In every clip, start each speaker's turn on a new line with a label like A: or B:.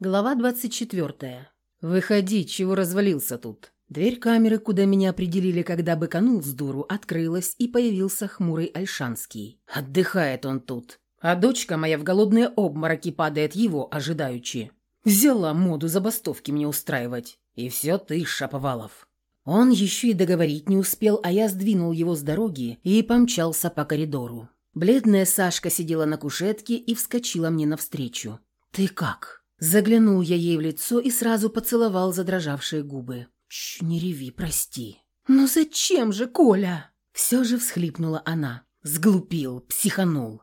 A: Глава 24. «Выходи, чего развалился тут?» Дверь камеры, куда меня определили, когда быканул с дуру, открылась, и появился хмурый Альшанский. Отдыхает он тут. А дочка моя в голодные обмороки падает его, ожидаючи. Взяла моду забастовки мне устраивать. И все ты, Шаповалов. Он еще и договорить не успел, а я сдвинул его с дороги и помчался по коридору. Бледная Сашка сидела на кушетке и вскочила мне навстречу. «Ты как?» Заглянул я ей в лицо и сразу поцеловал задрожавшие губы. «Чш, не реви, прости». «Ну зачем же, Коля?» Все же всхлипнула она. Сглупил, психанул.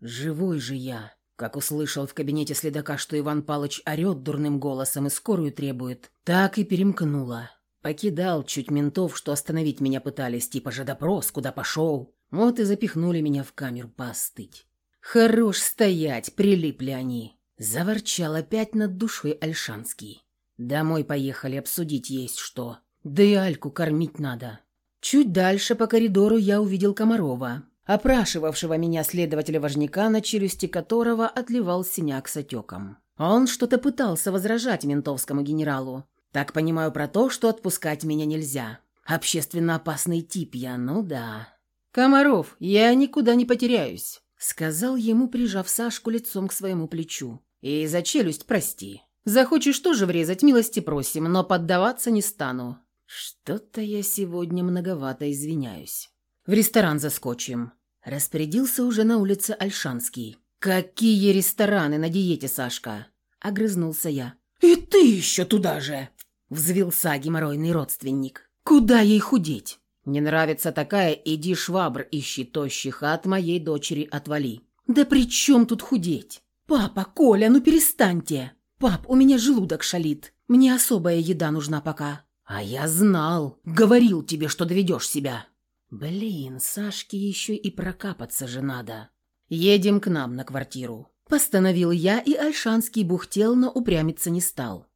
A: «Живой же я!» Как услышал в кабинете следака, что Иван Палыч орет дурным голосом и скорую требует, так и перемкнула. Покидал чуть ментов, что остановить меня пытались, типа же допрос, куда пошел. Вот и запихнули меня в камеру поостыть. Хорош стоять, прилипли они. Заворчал опять над душой Альшанский. Домой поехали, обсудить есть что. Да и Альку кормить надо. Чуть дальше по коридору я увидел Комарова, опрашивавшего меня следователя-важняка, на челюсти которого отливал синяк с отеком. Он что-то пытался возражать ментовскому генералу. Так понимаю про то, что отпускать меня нельзя. Общественно опасный тип я, ну да. «Комаров, я никуда не потеряюсь», — сказал ему, прижав Сашку лицом к своему плечу. «И за челюсть прости». Захочешь тоже врезать, милости просим, но поддаваться не стану. Что-то я сегодня многовато извиняюсь. В ресторан заскочим. Распорядился уже на улице Альшанский. Какие рестораны на диете, Сашка? Огрызнулся я. И ты еще туда же! Взвился геморройный родственник. Куда ей худеть? Не нравится такая, иди швабр ищи тощих, а от моей дочери отвали. Да при чем тут худеть? Папа, Коля, ну перестаньте. «Пап, у меня желудок шалит. Мне особая еда нужна пока». «А я знал. Говорил тебе, что доведешь себя». «Блин, Сашке еще и прокапаться же надо. Едем к нам на квартиру». Постановил я, и Альшанский бухтел, но упрямиться не стал.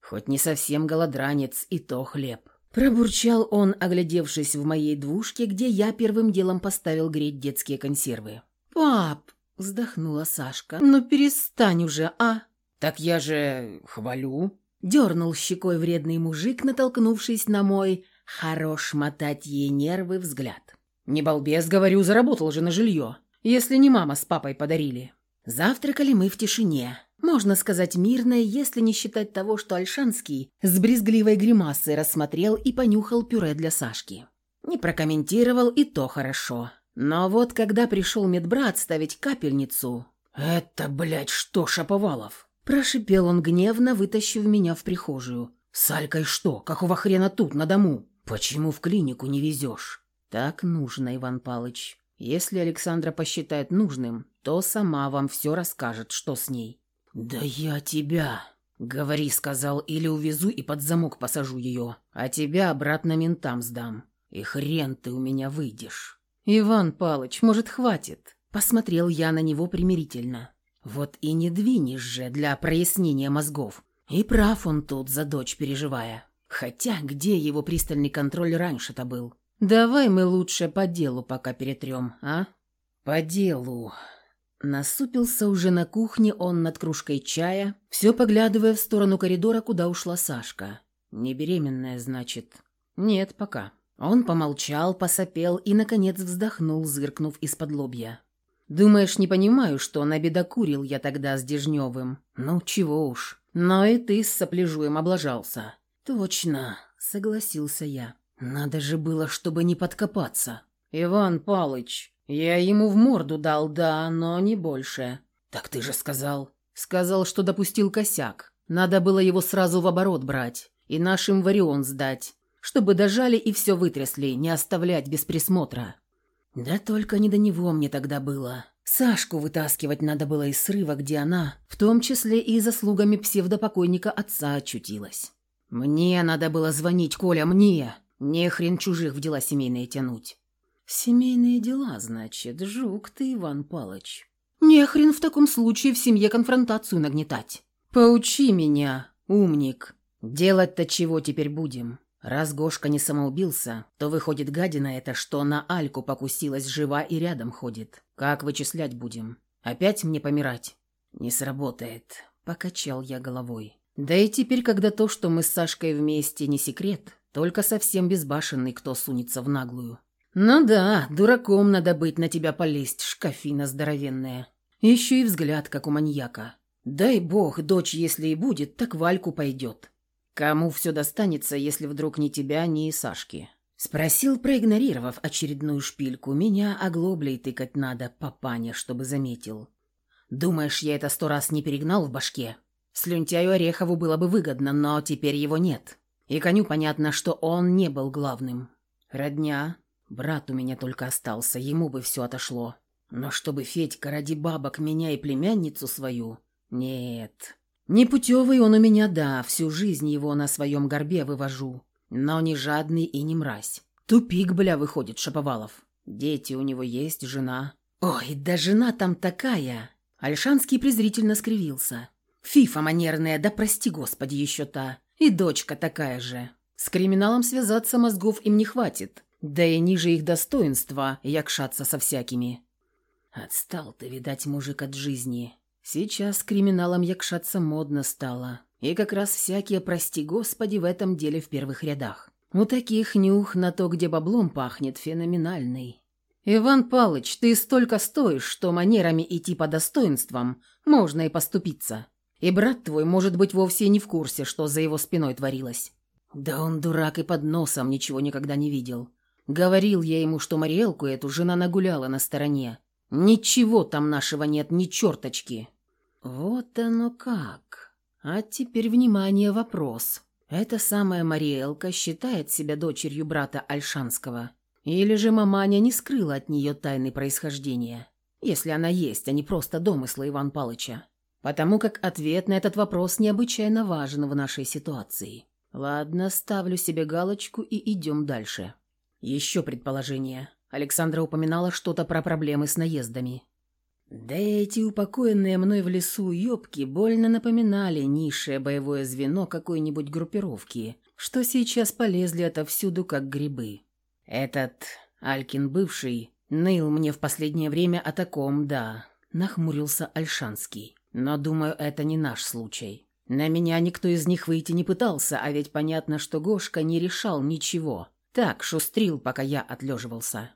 A: Хоть не совсем голодранец, и то хлеб. Пробурчал он, оглядевшись в моей двушке, где я первым делом поставил греть детские консервы. «Пап!» – вздохнула Сашка. «Ну перестань уже, а!» «Так я же хвалю», — дернул щекой вредный мужик, натолкнувшись на мой «хорош мотать ей нервы» взгляд. «Не балбес, говорю, заработал же на жилье, если не мама с папой подарили». Завтракали мы в тишине. Можно сказать мирно, если не считать того, что Альшанский с брезгливой гримасой рассмотрел и понюхал пюре для Сашки. Не прокомментировал, и то хорошо. Но вот когда пришел медбрат ставить капельницу... «Это, блядь, что, Шаповалов?» Прошипел он гневно, вытащив меня в прихожую. «С Алькой что? Какого хрена тут, на дому? Почему в клинику не везешь?» «Так нужно, Иван Палыч. Если Александра посчитает нужным, то сама вам все расскажет, что с ней». «Да я тебя...» «Говори», — сказал, — «или увезу и под замок посажу ее, а тебя обратно ментам сдам. И хрен ты у меня выйдешь». «Иван Палыч, может, хватит?» Посмотрел я на него примирительно. Вот и не двинешь же для прояснения мозгов. И прав он тут, за дочь переживая. Хотя где его пристальный контроль раньше-то был? Давай мы лучше по делу пока перетрем, а? По делу. Насупился уже на кухне он над кружкой чая, все поглядывая в сторону коридора, куда ушла Сашка. Не беременная, значит? Нет, пока. Он помолчал, посопел и, наконец, вздохнул, зыркнув из-под лобья. Думаешь, не понимаю, что набедокурил я тогда с Дежневым? Ну, чего уж. Но и ты с сопляжуем облажался. Точно, согласился я. Надо же было, чтобы не подкопаться. Иван Палыч, я ему в морду дал, да, но не больше. Так ты же сказал. Сказал, что допустил косяк. Надо было его сразу в оборот брать и нашим варион сдать, чтобы дожали и все вытрясли, не оставлять без присмотра. Да только не до него мне тогда было. Сашку вытаскивать надо было из срыва, где она, в том числе и заслугами псевдопокойника отца, очутилась. Мне надо было звонить, Коля, мне. Не хрен чужих в дела семейные тянуть. Семейные дела, значит, жук ты, Иван Палыч. Не хрен в таком случае в семье конфронтацию нагнетать. Поучи меня, умник. Делать-то чего теперь будем? Раз Гошка не самоубился, то выходит гадина это, что на Альку покусилась жива и рядом ходит. Как вычислять будем? Опять мне помирать? Не сработает. покачал я головой. Да и теперь, когда то, что мы с Сашкой вместе, не секрет, только совсем безбашенный, кто сунется в наглую. Ну да, дураком надо быть на тебя полезть, шкафина здоровенная. Еще и взгляд, как у маньяка. Дай бог, дочь, если и будет, так Вальку пойдет. Кому все достанется, если вдруг ни тебя, ни Сашки? Спросил, проигнорировав очередную шпильку. Меня оглоблей тыкать надо, папаня, чтобы заметил. Думаешь, я это сто раз не перегнал в башке? Слюнтяю Орехову было бы выгодно, но теперь его нет. И коню понятно, что он не был главным. Родня. Брат у меня только остался, ему бы все отошло. Но чтобы Федька ради бабок меня и племянницу свою... Нет. Непутевый он у меня, да, всю жизнь его на своем горбе вывожу. Но не жадный и не мразь. Тупик, бля, выходит, Шаповалов. Дети у него есть, жена. Ой, да жена там такая. Альшанский презрительно скривился. Фифа манерная, да прости господи еще та. И дочка такая же. С криминалом связаться мозгов им не хватит. Да и ниже их достоинства якшаться со всякими. Отстал ты, видать, мужик от жизни. Сейчас криминалом якшаться модно стало. И как раз всякие, прости господи, в этом деле в первых рядах. У таких нюх на то, где баблом пахнет, феноменальный. «Иван Палыч, ты столько стоишь, что манерами идти по достоинствам можно и поступиться. И брат твой, может быть, вовсе не в курсе, что за его спиной творилось. Да он дурак и под носом ничего никогда не видел. Говорил я ему, что Мариэлку эту жена нагуляла на стороне. Ничего там нашего нет, ни черточки. Вот оно как. А теперь, внимание, вопрос. Эта самая Мариэлка считает себя дочерью брата Альшанского. Или же маманя не скрыла от нее тайны происхождения? Если она есть, а не просто домыслы Иван Палыча потому как ответ на этот вопрос необычайно важен в нашей ситуации. Ладно, ставлю себе галочку и идем дальше. Еще предположение. Александра упоминала что-то про проблемы с наездами. Да эти упокоенные мной в лесу ёбки больно напоминали низшее боевое звено какой-нибудь группировки, что сейчас полезли отовсюду как грибы. Этот Алькин бывший ныл мне в последнее время о таком, да, нахмурился Альшанский. Но, думаю, это не наш случай. На меня никто из них выйти не пытался, а ведь понятно, что Гошка не решал ничего. Так, шустрил, пока я отлеживался.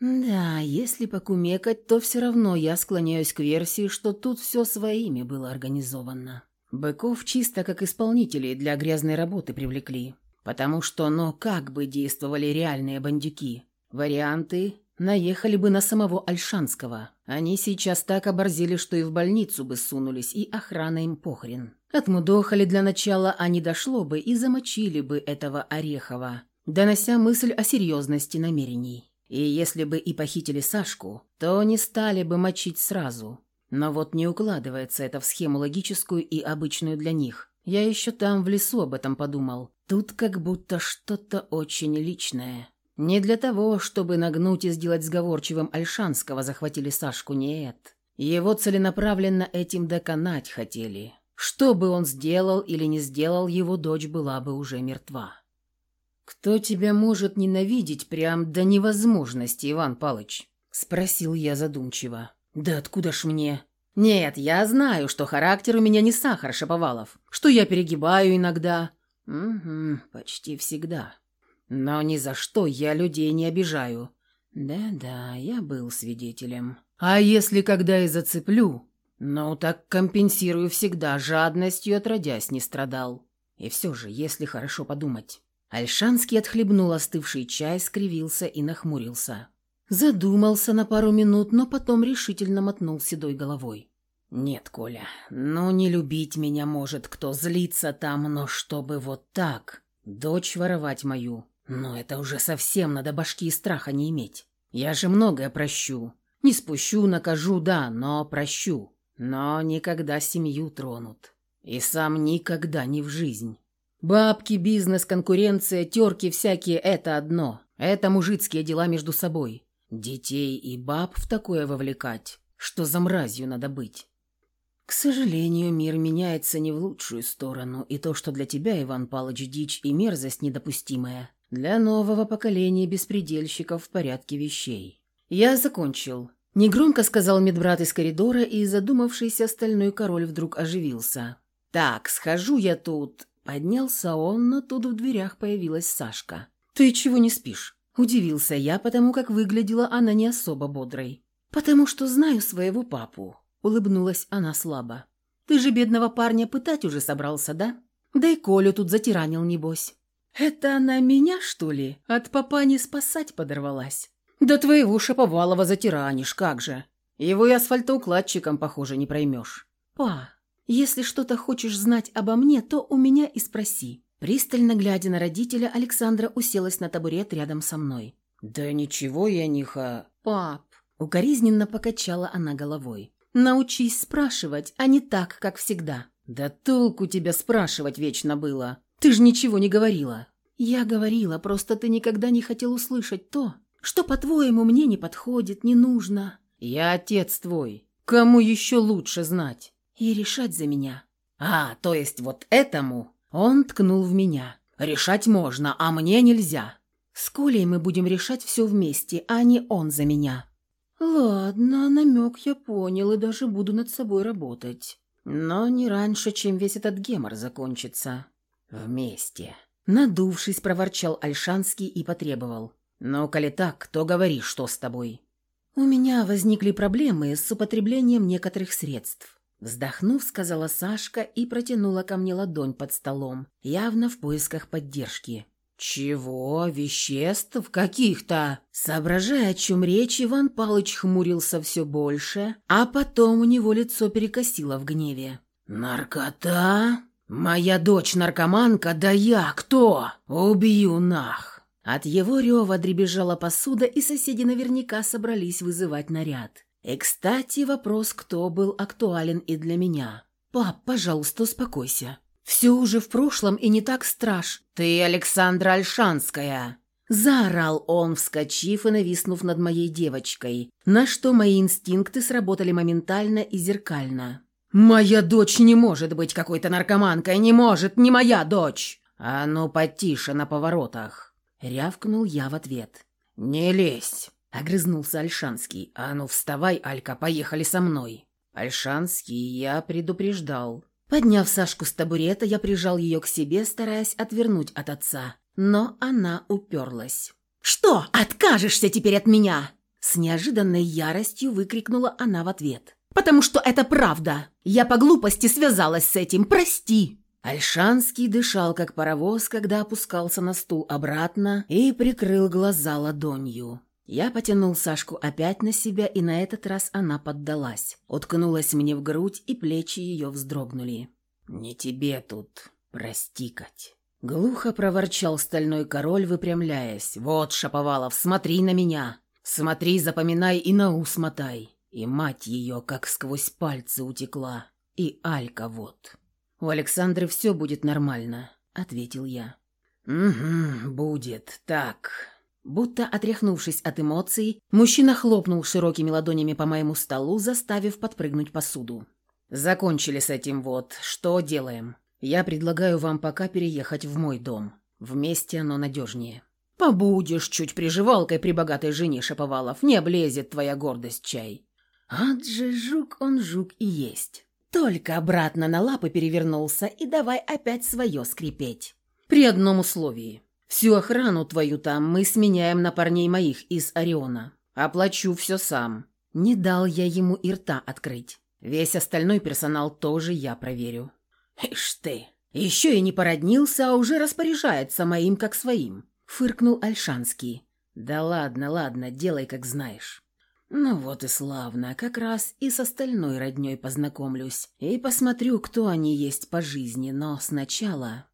A: Да, если покумекать, то все равно я склоняюсь к версии, что тут все своими было организовано. Быков чисто как исполнителей для грязной работы привлекли. Потому что, но как бы действовали реальные бандюки? Варианты наехали бы на самого Альшанского. Они сейчас так оборзели, что и в больницу бы сунулись, и охрана им похрен. Отмудохали для начала, а не дошло бы, и замочили бы этого Орехова, донося мысль о серьезности намерений. И если бы и похитили Сашку, то не стали бы мочить сразу. Но вот не укладывается это в схему логическую и обычную для них. Я еще там в лесу об этом подумал. Тут как будто что-то очень личное. Не для того, чтобы нагнуть и сделать сговорчивым Альшанского захватили Сашку, нет. Его целенаправленно этим доконать хотели. Что бы он сделал или не сделал, его дочь была бы уже мертва. «Кто тебя может ненавидеть прям до невозможности, Иван Палыч?» — спросил я задумчиво. «Да откуда ж мне?» «Нет, я знаю, что характер у меня не сахар, Шаповалов, что я перегибаю иногда». «Угу, почти всегда». Но ни за что я людей не обижаю. Да-да, я был свидетелем. А если когда и зацеплю, ну так компенсирую всегда, жадностью отродясь не страдал. И все же, если хорошо подумать. Альшанский отхлебнул остывший чай, скривился и нахмурился. Задумался на пару минут, но потом решительно мотнул седой головой. «Нет, Коля, ну не любить меня может кто, злиться там, но чтобы вот так, дочь воровать мою, но это уже совсем надо башки и страха не иметь. Я же многое прощу. Не спущу, накажу, да, но прощу. Но никогда семью тронут. И сам никогда не в жизнь. Бабки, бизнес, конкуренция, терки всякие – это одно. Это мужицкие дела между собой. Детей и баб в такое вовлекать, что за мразью надо быть. К сожалению, мир меняется не в лучшую сторону, и то, что для тебя, Иван Палыч, дичь и мерзость недопустимая, для нового поколения беспредельщиков в порядке вещей. Я закончил. Негромко сказал медбрат из коридора, и задумавшийся стальной король вдруг оживился. «Так, схожу я тут...» Поднялся он, но тут в дверях появилась Сашка. «Ты чего не спишь?» Удивился я, потому как выглядела она не особо бодрой. «Потому что знаю своего папу», — улыбнулась она слабо. «Ты же бедного парня пытать уже собрался, да? Да и Колю тут затиранил, небось». «Это она меня, что ли, от папа не спасать подорвалась?» «Да твоего Шаповалова затиранишь, как же. Его и асфальтоукладчиком, похоже, не проймешь». «Па, если что-то хочешь знать обо мне, то у меня и спроси». Пристально глядя на родителя, Александра уселась на табурет рядом со мной. «Да ничего я не ха...» «Пап!» Укоризненно покачала она головой. «Научись спрашивать, а не так, как всегда». «Да толку тебя спрашивать вечно было. Ты же ничего не говорила». «Я говорила, просто ты никогда не хотел услышать то, что, по-твоему, мне не подходит, не нужно». «Я отец твой. Кому еще лучше знать?» «И решать за меня». «А, то есть вот этому?» Он ткнул в меня. «Решать можно, а мне нельзя». «С Колей мы будем решать все вместе, а не он за меня». «Ладно, намек я понял и даже буду над собой работать. Но не раньше, чем весь этот гемор закончится. Вместе». Надувшись, проворчал Альшанский и потребовал. «Ну, коли так, то говори, что с тобой». «У меня возникли проблемы с употреблением некоторых средств. Вздохнув, сказала Сашка и протянула ко мне ладонь под столом, явно в поисках поддержки. «Чего? Веществ? Каких-то?» Соображая, о чем речь, Иван Палыч хмурился все больше, а потом у него лицо перекосило в гневе. «Наркота? Моя дочь наркоманка? Да я кто? Убью нах!» От его рева дребезжала посуда, и соседи наверняка собрались вызывать наряд. И, кстати, вопрос, кто был актуален и для меня. «Пап, пожалуйста, успокойся. Все уже в прошлом и не так страш. Ты Александра Альшанская!» Заорал он, вскочив и нависнув над моей девочкой, на что мои инстинкты сработали моментально и зеркально. «Моя дочь не может быть какой-то наркоманкой, не может, не моя дочь!» «А ну, потише на поворотах!» Рявкнул я в ответ. «Не лезь!» Огрызнулся Альшанский. «А ну вставай, Алька, поехали со мной!» Альшанский я предупреждал. Подняв Сашку с табурета, я прижал ее к себе, стараясь отвернуть от отца. Но она уперлась. «Что, откажешься теперь от меня?» С неожиданной яростью выкрикнула она в ответ. «Потому что это правда! Я по глупости связалась с этим, прости!» Альшанский дышал, как паровоз, когда опускался на стул обратно и прикрыл глаза ладонью. Я потянул Сашку опять на себя, и на этот раз она поддалась. Уткнулась мне в грудь, и плечи ее вздрогнули. «Не тебе тут простикать». Глухо проворчал стальной король, выпрямляясь. «Вот, Шаповалов, смотри на меня! Смотри, запоминай и на ус мотай!» И мать ее как сквозь пальцы утекла. И Алька вот. «У Александры все будет нормально», — ответил я. «Угу, будет. Так, Будто отряхнувшись от эмоций, мужчина хлопнул широкими ладонями по моему столу, заставив подпрыгнуть посуду. «Закончили с этим вот. Что делаем? Я предлагаю вам пока переехать в мой дом. Вместе оно надежнее». «Побудешь чуть приживалкой при богатой жене, Шаповалов. Не облезет твоя гордость, чай». «Ад же, жук он жук и есть». Только обратно на лапы перевернулся и давай опять свое скрипеть. При одном условии. Всю охрану твою там мы сменяем на парней моих из Ориона. Оплачу все сам. Не дал я ему и рта открыть. Весь остальной персонал тоже я проверю. Ишь ты, еще и не породнился, а уже распоряжается моим как своим. Фыркнул Альшанский. Да ладно, ладно, делай как знаешь. Ну вот и славно, как раз и с остальной родней познакомлюсь. И посмотрю, кто они есть по жизни, но сначала...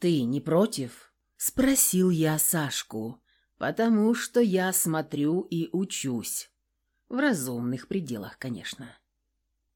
A: Ты не против?» Спросил я Сашку, потому что я смотрю и учусь. В разумных пределах, конечно.